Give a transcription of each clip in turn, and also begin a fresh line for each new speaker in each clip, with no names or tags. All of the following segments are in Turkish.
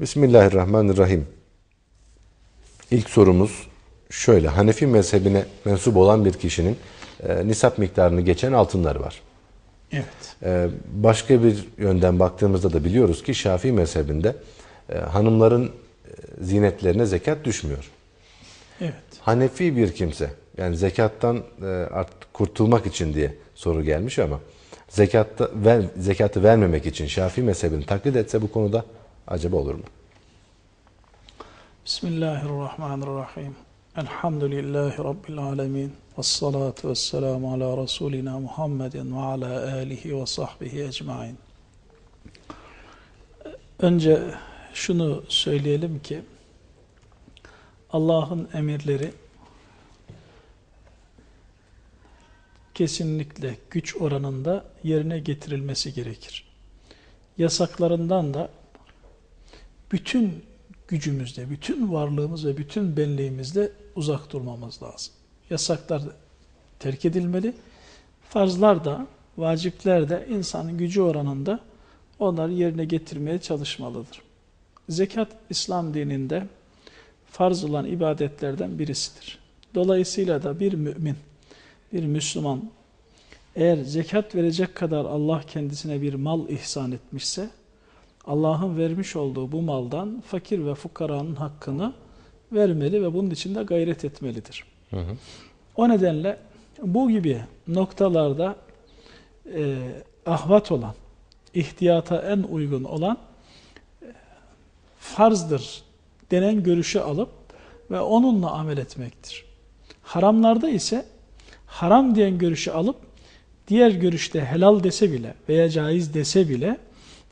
Bismillahirrahmanirrahim. İlk sorumuz şöyle. Hanefi mezhebine mensup olan bir kişinin e, nisap miktarını geçen altınları var.
Evet.
E, başka bir yönden baktığımızda da biliyoruz ki Şafii mezhebinde e, hanımların e, zinetlerine zekat düşmüyor.
Evet.
Hanefi bir kimse yani zekattan e, artık kurtulmak için diye soru gelmiş ama zekatta ver, zekatı vermemek için Şafii mezhebini taklit etse bu konuda acaba olur mu?
Bismillahirrahmanirrahim. Elhamdülillahi Rabbil alemin. Ve salatu ve selamu ala Resulina Muhammedin ve ala alihi ve sahbihi ecmain. Önce şunu söyleyelim ki Allah'ın emirleri kesinlikle güç oranında yerine getirilmesi gerekir. Yasaklarından da bütün gücümüzde, bütün varlığımız ve bütün benliğimizde uzak durmamız lazım. Yasaklar terk edilmeli. Farzlar da, vacipler de insanın gücü oranında onları yerine getirmeye çalışmalıdır. Zekat İslam dininde farz olan ibadetlerden birisidir. Dolayısıyla da bir mümin, bir Müslüman eğer zekat verecek kadar Allah kendisine bir mal ihsan etmişse Allah'ın vermiş olduğu bu maldan fakir ve fukaranın hakkını vermeli ve bunun için de gayret etmelidir. Hı hı. O nedenle bu gibi noktalarda e, ahvat olan, ihtiyata en uygun olan e, farzdır denen görüşü alıp ve onunla amel etmektir. Haramlarda ise haram diyen görüşü alıp diğer görüşte helal dese bile veya caiz dese bile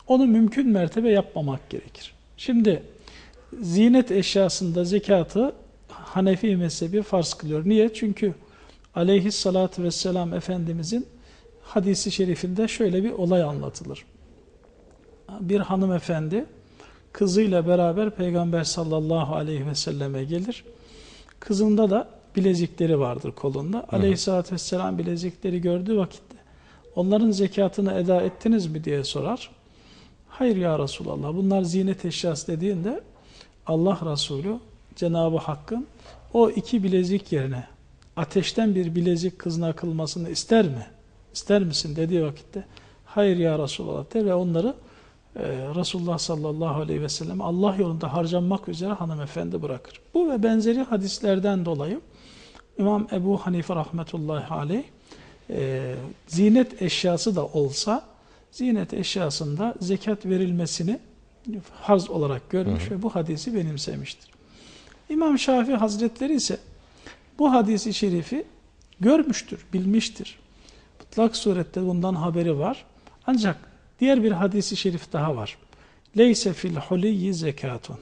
onu mümkün mertebe yapmamak gerekir. Şimdi zinet eşyasında zekatı Hanefi mezhebi farz kılıyor. Niye? Çünkü aleyhissalatü vesselam Efendimizin hadisi şerifinde şöyle bir olay anlatılır. Bir hanımefendi kızıyla beraber Peygamber sallallahu aleyhi ve selleme gelir. Kızında da bilezikleri vardır kolunda. Hı. Aleyhissalatü vesselam bilezikleri gördüğü vakitte onların zekatını eda ettiniz mi diye sorar. Hayır ya Resulallah bunlar zinet eşyası dediğinde Allah Resulü Cenab-ı Hakk'ın o iki bilezik yerine ateşten bir bilezik kızına kılmasını ister mi? İster misin dediği vakitte hayır ya Resulallah der ve onları e, Resulullah sallallahu aleyhi ve sellem Allah yolunda harcanmak üzere hanımefendi bırakır. Bu ve benzeri hadislerden dolayı İmam Ebu Hanife rahmetullahi aleyh e, zinet eşyası da olsa zinet eşyasında zekat verilmesini farz olarak görmüş hı hı. ve bu hadisi benimsemiştir. İmam Şafii Hazretleri ise bu hadisi şerifi görmüştür, bilmiştir. Mutlak surette bundan haberi var. Ancak diğer bir hadisi şerif daha var. Leyse fil huliyyi zekatun.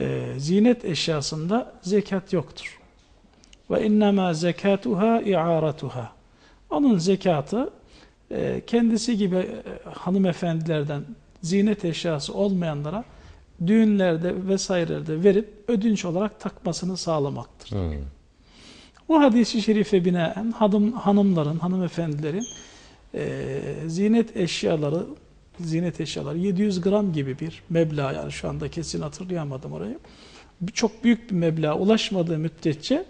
Ee, zinet eşyasında zekat yoktur. Ve innema zekatuha i'aratuha. Onun zekatı e, kendisi gibi e, hanımefendilerden zinet eşyası olmayanlara düğünlerde vesairelerde verip ödünç olarak takmasını sağlamaktır. Hmm. Bu hadisi şerife binaen hanım, hanımların, hanımefendilerin e, zinet eşyaları zinet eşyaları 700 gram gibi bir meblağ yani şu anda kesin hatırlayamadım orayı. Çok büyük bir meblağ ulaşmadığı müddetçe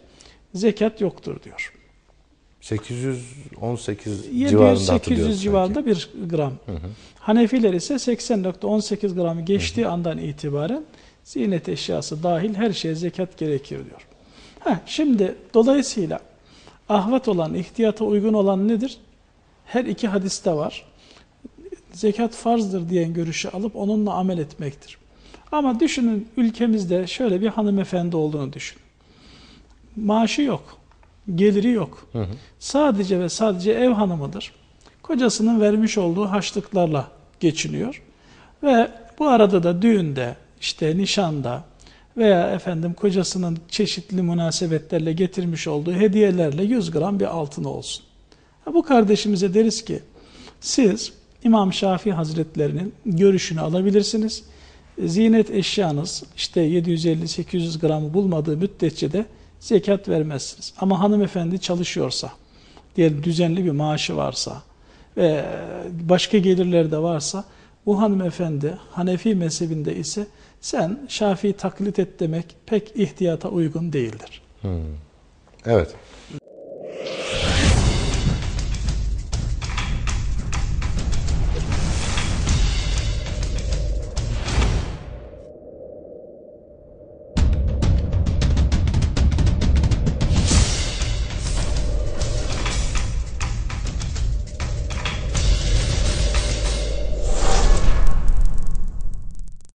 zekat yoktur diyor.
818 700, civarında
800 civarında bir gram. Hı hı. Hanefiler ise 80.18 gramı geçtiği hı hı. andan itibaren zinet eşyası dahil her şeye zekat gerekir diyor. Heh, şimdi dolayısıyla ahvat olan, ihtiyata uygun olan nedir? Her iki hadiste var. Zekat farzdır diyen görüşü alıp onunla amel etmektir. Ama düşünün ülkemizde şöyle bir hanımefendi olduğunu düşün. Maaşı yok geliri yok. Hı hı. Sadece ve sadece ev hanımıdır. Kocasının vermiş olduğu haçlıklarla geçiniyor. Ve bu arada da düğünde, işte nişanda veya efendim kocasının çeşitli münasebetlerle getirmiş olduğu hediyelerle 100 gram bir altın olsun. Bu kardeşimize deriz ki siz İmam Şafii Hazretlerinin görüşünü alabilirsiniz. Zinet eşyanız işte 750-800 gramı bulmadığı müddetçe de zekat vermezsiniz. Ama hanımefendi çalışıyorsa, diyelim düzenli bir maaşı varsa ve başka gelirleri de varsa bu hanımefendi Hanefi mezhebinde ise sen Şafii taklit et demek pek ihtiyata uygun değildir. Hmm.
Evet.